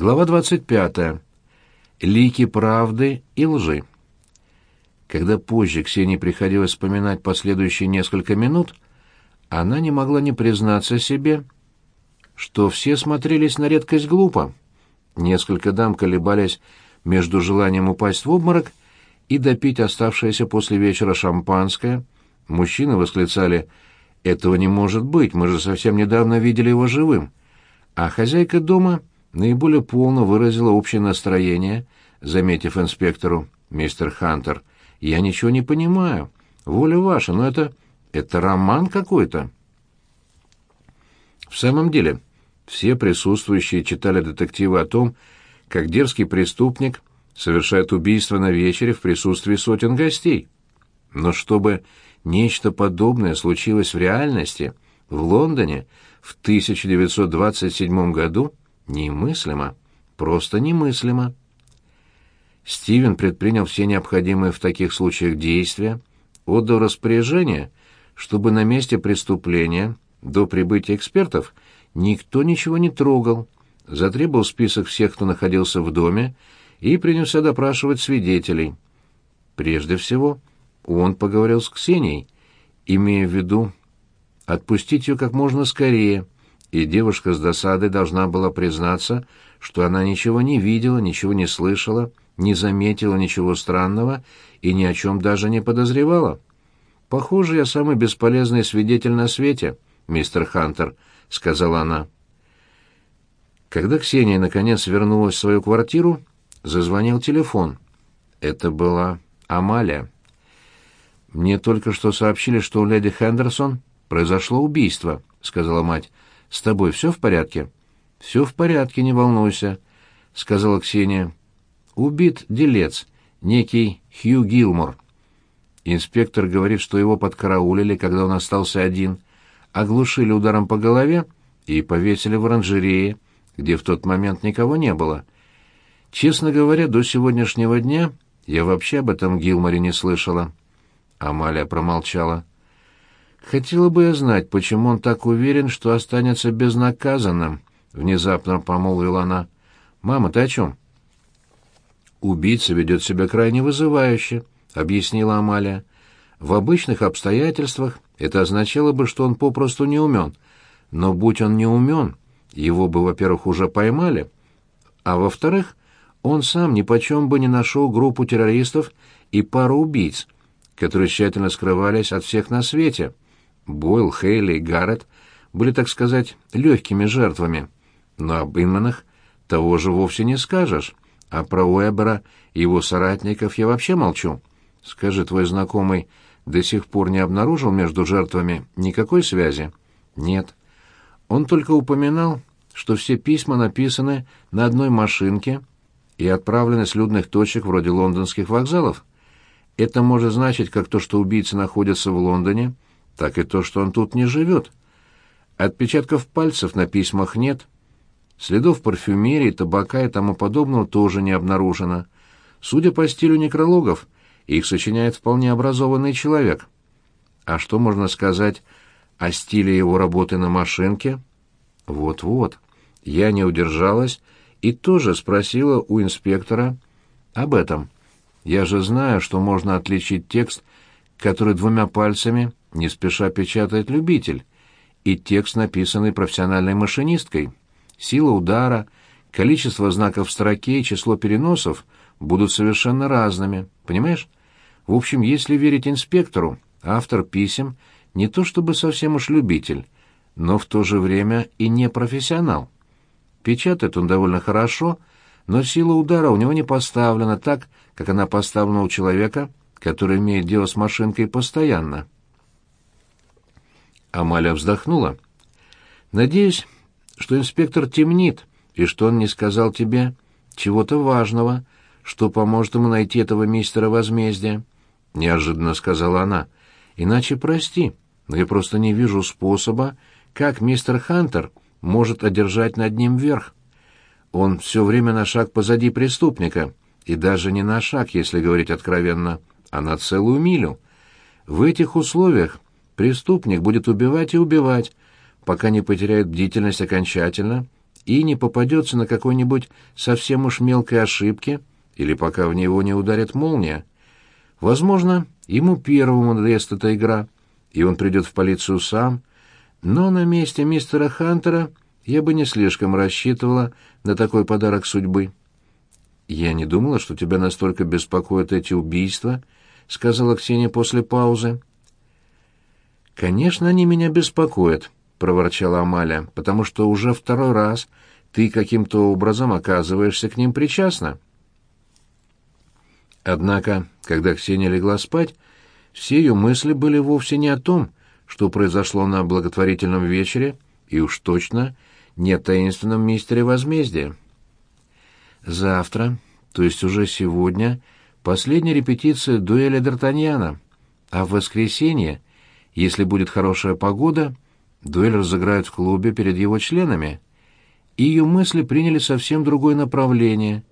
Глава 25. Лики правды и лжи. Когда позже Ксении приходилось вспоминать последующие несколько минут, она не могла не признаться себе, что все смотрелись на редкость глупо. Несколько дам колебались между желанием упасть в обморок и допить оставшееся после вечера шампанское. Мужчины восклицали «Этого не может быть, мы же совсем недавно видели его живым». А хозяйка дома наиболее полно выразила общее настроение, заметив инспектору, «Мистер Хантер, я ничего не понимаю. Воля ваша, но это... это роман какой-то». В самом деле, все присутствующие читали детективы о том, как дерзкий преступник совершает убийство на вечере в присутствии сотен гостей. Но чтобы нечто подобное случилось в реальности, в Лондоне, в 1927 году, немыслимо, просто немыслимо. Стивен предпринял все необходимые в таких случаях действия, отдал распоряжение, чтобы на месте преступления, до прибытия экспертов, никто ничего не трогал, затребовал список всех, кто находился в доме, и принялся допрашивать свидетелей. Прежде всего, он поговорил с Ксенией, имея в виду отпустить ее как можно скорее, и девушка с досадой должна была признаться, что она ничего не видела, ничего не слышала, не заметила ничего странного и ни о чем даже не подозревала. «Похоже, я самый бесполезный свидетель на свете, мистер Хантер», — сказала она. Когда Ксения наконец вернулась в свою квартиру, зазвонил телефон. Это была Амалия. «Мне только что сообщили, что у леди Хендерсон произошло убийство», — сказала мать. «С тобой все в порядке?» «Все в порядке, не волнуйся», — сказала Ксения. «Убит делец, некий Хью Гилмор. Инспектор говорит, что его подкараулили, когда он остался один, оглушили ударом по голове и повесили в оранжерее, где в тот момент никого не было. Честно говоря, до сегодняшнего дня я вообще об этом Гилморе не слышала». Амалия промолчала. «Хотела бы я знать, почему он так уверен, что останется безнаказанным», — внезапно помолвила она. «Мама, ты о чем?» «Убийца ведет себя крайне вызывающе», — объяснила Амалия. «В обычных обстоятельствах это означало бы, что он попросту не умен. Но будь он не умен, его бы, во-первых, уже поймали, а во-вторых, он сам нипочем бы не нашел группу террористов и пару убийц, которые тщательно скрывались от всех на свете». Бойл, Хейли и Гаррет были, так сказать, легкими жертвами. Но об Инманах того же вовсе не скажешь. А про Уэбера и его соратников я вообще молчу. Скажи, твой знакомый до сих пор не обнаружил между жертвами никакой связи? Нет. Он только упоминал, что все письма написаны на одной машинке и отправлены с людных точек вроде лондонских вокзалов. Это может значить как то, что убийцы находятся в Лондоне, так и то, что он тут не живет. Отпечатков пальцев на письмах нет. Следов парфюмерии, табака и тому подобного тоже не обнаружено. Судя по стилю некрологов, их сочиняет вполне образованный человек. А что можно сказать о стиле его работы на машинке? Вот-вот. Я не удержалась и тоже спросила у инспектора об этом. Я же знаю, что можно отличить текст, который двумя пальцами не спеша печатает любитель, и текст, написанный профессиональной машинисткой. Сила удара, количество знаков в строке и число переносов будут совершенно разными, понимаешь? В общем, если верить инспектору, автор писем не то чтобы совсем уж любитель, но в то же время и не профессионал. Печатает он довольно хорошо, но сила удара у него не поставлена так, как она поставлена у человека, который имеет дело с машинкой постоянно. Амалия вздохнула. «Надеюсь, что инспектор темнит, и что он не сказал тебе чего-то важного, что поможет ему найти этого мистера возмездия», — неожиданно сказала она. «Иначе прости, но я просто не вижу способа, как мистер Хантер может одержать над ним верх. Он все время на шаг позади преступника, и даже не на шаг, если говорить откровенно, а на целую милю. В этих условиях Преступник будет убивать и убивать, пока не потеряет бдительность окончательно и не попадется на какой-нибудь совсем уж мелкой ошибке или пока в него не ударит молния. Возможно, ему первому надоест эта игра, и он придет в полицию сам, но на месте мистера Хантера я бы не слишком рассчитывала на такой подарок судьбы. «Я не думала, что тебя настолько беспокоят эти убийства», — сказала Ксения после паузы. «Конечно, они меня беспокоят», — проворчала Амалия, «потому что уже второй раз ты каким-то образом оказываешься к ним причастна». Однако, когда Ксения легла спать, все ее мысли были вовсе не о том, что произошло на благотворительном вечере, и уж точно не о таинственном мистере возмездия. Завтра, то есть уже сегодня, последняя репетиция дуэли Д'Артаньяна, а в воскресенье, если будет хорошая погода, дуэль разыграют в клубе перед его членами. И ее мысли приняли совсем другое направление,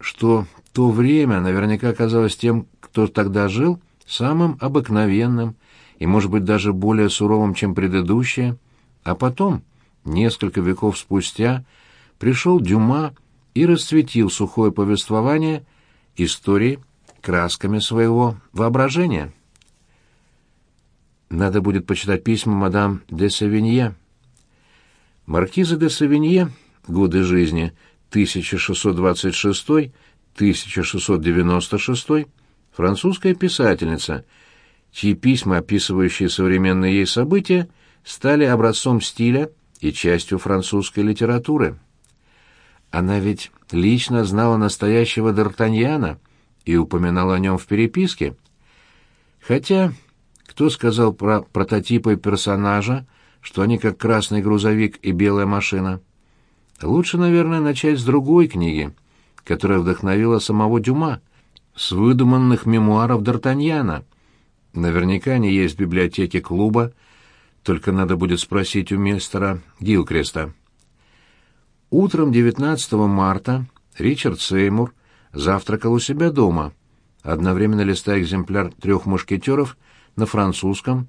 что то время наверняка казалось тем, кто тогда жил, самым обыкновенным и, может быть, даже более суровым, чем предыдущее, а потом, несколько веков спустя, пришел Дюма и расцветил сухое повествование истории красками своего воображения. Надо будет почитать письма мадам де Савинье. Маркиза де Савинье, годы жизни 1626-1696, французская писательница, чьи письма, описывающие современные ей события, стали образцом стиля и частью французской литературы. Она ведь лично знала настоящего Д'Артаньяна и упоминала о нем в переписке. Хотя, кто сказал про прототипы персонажа, что они как красный грузовик и белая машина? Лучше, наверное, начать с другой книги, которая вдохновила самого Дюма, с выдуманных мемуаров Д'Артаньяна. Наверняка они есть в библиотеке клуба, только надо будет спросить у мистера Гилкреста. Утром 19 марта Ричард Сеймур завтракал у себя дома, одновременно листая экземпляр трех мушкетеров на французском,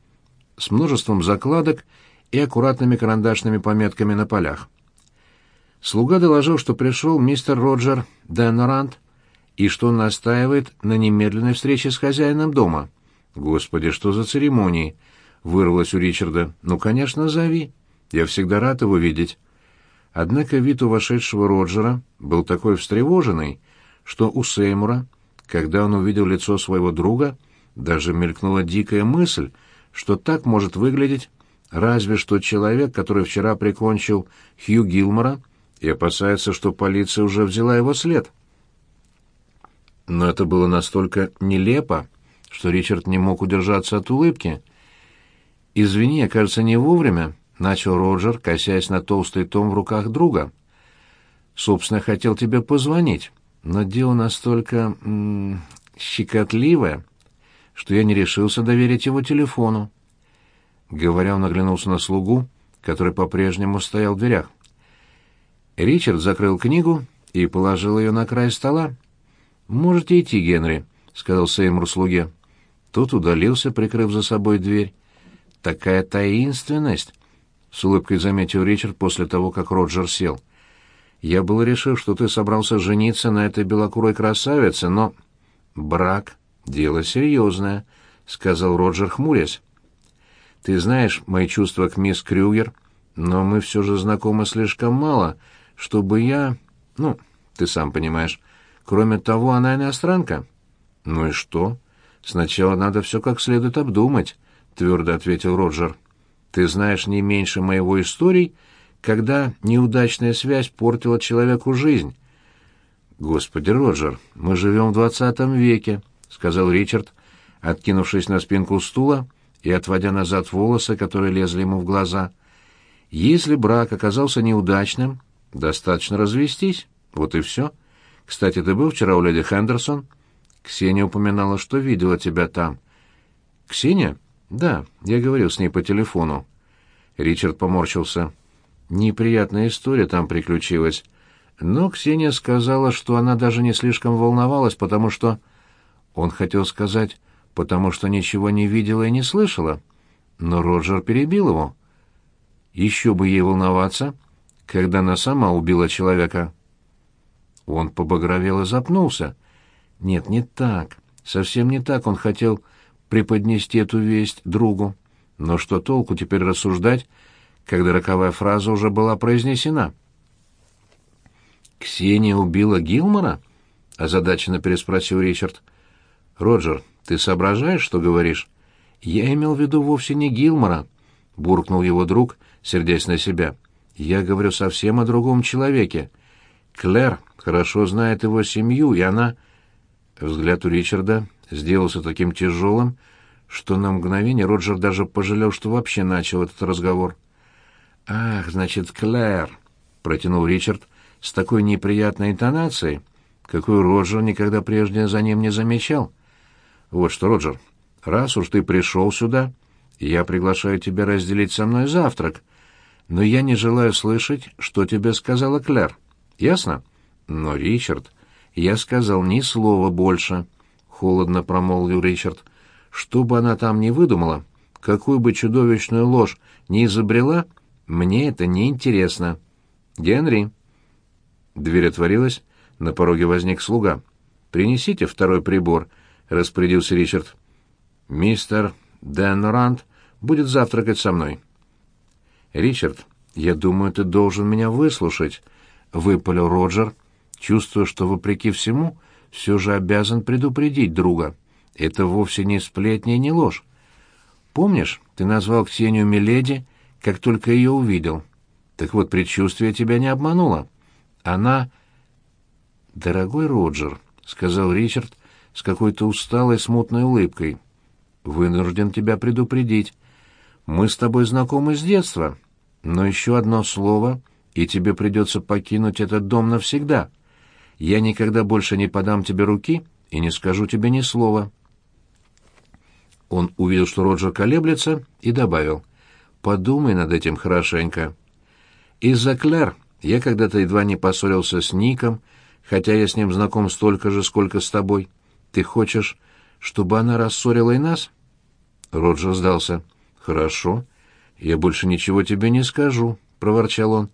с множеством закладок и аккуратными карандашными пометками на полях. Слуга доложил, что пришел мистер Роджер Деннорант и что он настаивает на немедленной встрече с хозяином дома. «Господи, что за церемонии!» — вырвалось у Ричарда. «Ну, конечно, зови. Я всегда рад его видеть». Однако вид у вошедшего Роджера был такой встревоженный, что у Сеймура, когда он увидел лицо своего друга, даже мелькнула дикая мысль, что так может выглядеть разве что человек, который вчера прикончил Хью Гилмора и опасается, что полиция уже взяла его след. Но это было настолько нелепо, что Ричард не мог удержаться от улыбки. «Извини, кажется, не вовремя», — начал Роджер, косясь на толстый том в руках друга. «Собственно, хотел тебе позвонить, но дело настолько... М -м, щекотливое, что я не решился доверить его телефону». Говоря, он оглянулся на слугу, который по-прежнему стоял в дверях. Ричард закрыл книгу и положил ее на край стола. «Можете идти, Генри», — сказал Сеймур слуге. Тот удалился, прикрыв за собой дверь. «Такая таинственность!» с улыбкой заметил Ричард после того, как Роджер сел. Я был решил, что ты собрался жениться на этой белокурой красавице, но брак дело серьезное, сказал Роджер, хмурясь. Ты знаешь мои чувства к мисс Крюгер, но мы все же знакомы слишком мало, чтобы я, ну, ты сам понимаешь. Кроме того, она иностранка. Ну и что? Сначала надо все как следует обдумать, твердо ответил Роджер. Ты знаешь не меньше моего историй, когда неудачная связь портила человеку жизнь. Господи, Роджер, мы живем в двадцатом веке, сказал Ричард, откинувшись на спинку стула и отводя назад волосы, которые лезли ему в глаза. Если брак оказался неудачным, достаточно развестись. Вот и все. Кстати, ты был вчера у леди Хендерсон? Ксения упоминала, что видела тебя там. Ксения? «Да, я говорил с ней по телефону». Ричард поморщился. «Неприятная история там приключилась. Но Ксения сказала, что она даже не слишком волновалась, потому что...» Он хотел сказать, потому что ничего не видела и не слышала. Но Роджер перебил его. «Еще бы ей волноваться, когда она сама убила человека. Он побагровел и запнулся. Нет, не так. Совсем не так он хотел преподнести эту весть другу. Но что толку теперь рассуждать, когда роковая фраза уже была произнесена? «Ксения убила Гилмора?» — озадаченно переспросил Ричард. «Роджер, ты соображаешь, что говоришь?» «Я имел в виду вовсе не Гилмора», — буркнул его друг, сердясь на себя. «Я говорю совсем о другом человеке. Клэр хорошо знает его семью, и она...» Взгляд у Ричарда сделался таким тяжелым, что на мгновение Роджер даже пожалел, что вообще начал этот разговор. «Ах, значит, Клэр!» — протянул Ричард с такой неприятной интонацией, какую Роджер никогда прежде за ним не замечал. «Вот что, Роджер, раз уж ты пришел сюда, я приглашаю тебя разделить со мной завтрак, но я не желаю слышать, что тебе сказала Клэр. Ясно?» «Но, Ричард, я сказал ни слова больше», — холодно промолвил Ричард. «Что бы она там ни выдумала, какую бы чудовищную ложь ни изобрела, мне это не интересно. Генри!» Дверь отворилась, на пороге возник слуга. «Принесите второй прибор», — распорядился Ричард. «Мистер Дэн Рант будет завтракать со мной». «Ричард, я думаю, ты должен меня выслушать», — выпалил Роджер, чувствуя, что, вопреки всему, все же обязан предупредить друга. Это вовсе не сплетня и не ложь. Помнишь, ты назвал Ксению Миледи, как только ее увидел? Так вот, предчувствие тебя не обмануло. Она... «Дорогой Роджер», — сказал Ричард с какой-то усталой смутной улыбкой, — «вынужден тебя предупредить. Мы с тобой знакомы с детства, но еще одно слово, и тебе придется покинуть этот дом навсегда. Я никогда больше не подам тебе руки и не скажу тебе ни слова». Он увидел, что Роджер колеблется, и добавил, «Подумай над этим хорошенько. Из-за Клэр я когда-то едва не поссорился с Ником, хотя я с ним знаком столько же, сколько с тобой. Ты хочешь, чтобы она рассорила и нас?» Роджер сдался. «Хорошо. Я больше ничего тебе не скажу», — проворчал он.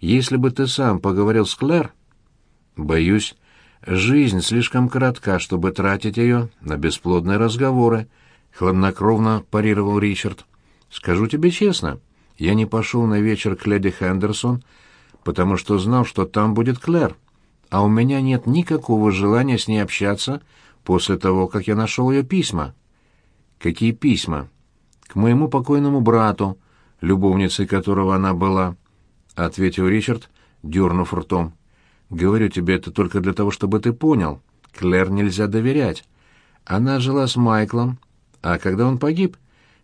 «Если бы ты сам поговорил с Клэр...» «Боюсь, жизнь слишком коротка, чтобы тратить ее на бесплодные разговоры», — хладнокровно парировал Ричард. «Скажу тебе честно, я не пошел на вечер к леди Хендерсон, потому что знал, что там будет Клэр, а у меня нет никакого желания с ней общаться после того, как я нашел ее письма». «Какие письма?» «К моему покойному брату, любовницей которого она была», — ответил Ричард, дернув ртом. «Говорю тебе это только для того, чтобы ты понял. Клэр нельзя доверять. Она жила с Майклом, а когда он погиб,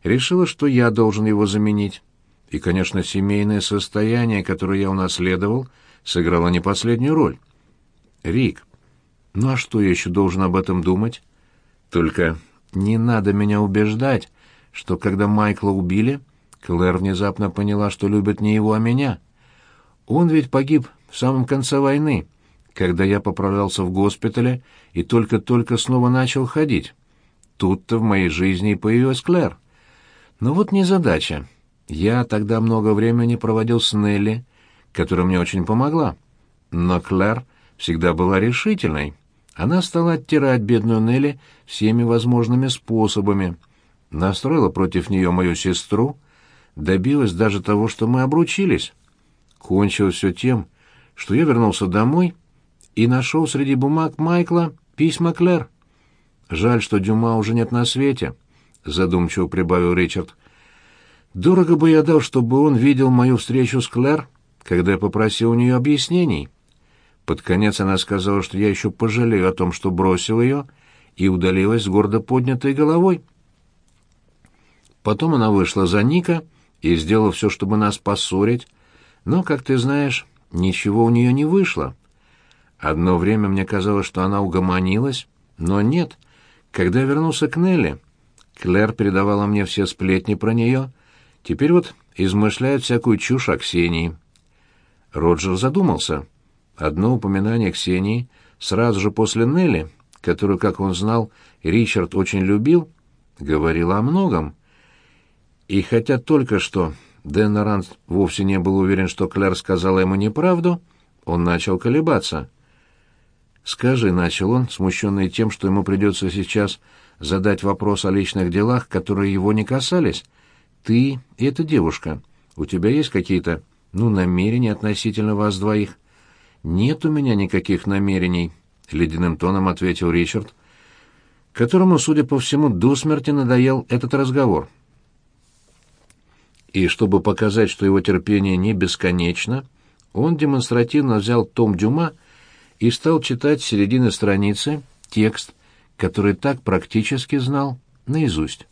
решила, что я должен его заменить. И, конечно, семейное состояние, которое я унаследовал, сыграло не последнюю роль. Рик, ну а что я еще должен об этом думать? Только не надо меня убеждать, что когда Майкла убили, Клэр внезапно поняла, что любит не его, а меня. Он ведь погиб в самом конце войны, когда я поправлялся в госпитале и только-только снова начал ходить. Тут-то в моей жизни и появилась Клэр. Но вот незадача. Я тогда много времени проводил с Нелли, которая мне очень помогла. Но Клэр всегда была решительной. Она стала оттирать бедную Нелли всеми возможными способами, настроила против нее мою сестру, добилась даже того, что мы обручились. Кончилось все тем, что я вернулся домой и нашел среди бумаг Майкла письма Клэр. Жаль, что Дюма уже нет на свете, — задумчиво прибавил Ричард. Дорого бы я дал, чтобы он видел мою встречу с Клэр, когда я попросил у нее объяснений. Под конец она сказала, что я еще пожалею о том, что бросил ее, и удалилась с гордо поднятой головой. Потом она вышла за Ника и сделала все, чтобы нас поссорить, но, как ты знаешь, ничего у нее не вышло. Одно время мне казалось, что она угомонилась, но нет. Когда я вернулся к Нелли, Клэр передавала мне все сплетни про нее, Теперь вот измышляет всякую чушь о Ксении. Роджер задумался. Одно упоминание Ксении сразу же после Нелли, которую, как он знал, Ричард очень любил, говорило о многом. И хотя только что Дэн вовсе не был уверен, что Кляр сказала ему неправду, он начал колебаться. «Скажи», — начал он, смущенный тем, что ему придется сейчас задать вопрос о личных делах, которые его не касались. «Ты и эта девушка, у тебя есть какие-то, ну, намерения относительно вас двоих?» «Нет у меня никаких намерений», — ледяным тоном ответил Ричард, которому, судя по всему, до смерти надоел этот разговор. И чтобы показать, что его терпение не бесконечно, он демонстративно взял том Дюма и стал читать с середины страницы текст, который так практически знал наизусть.